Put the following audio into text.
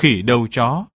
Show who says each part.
Speaker 1: khỉ đầu chó.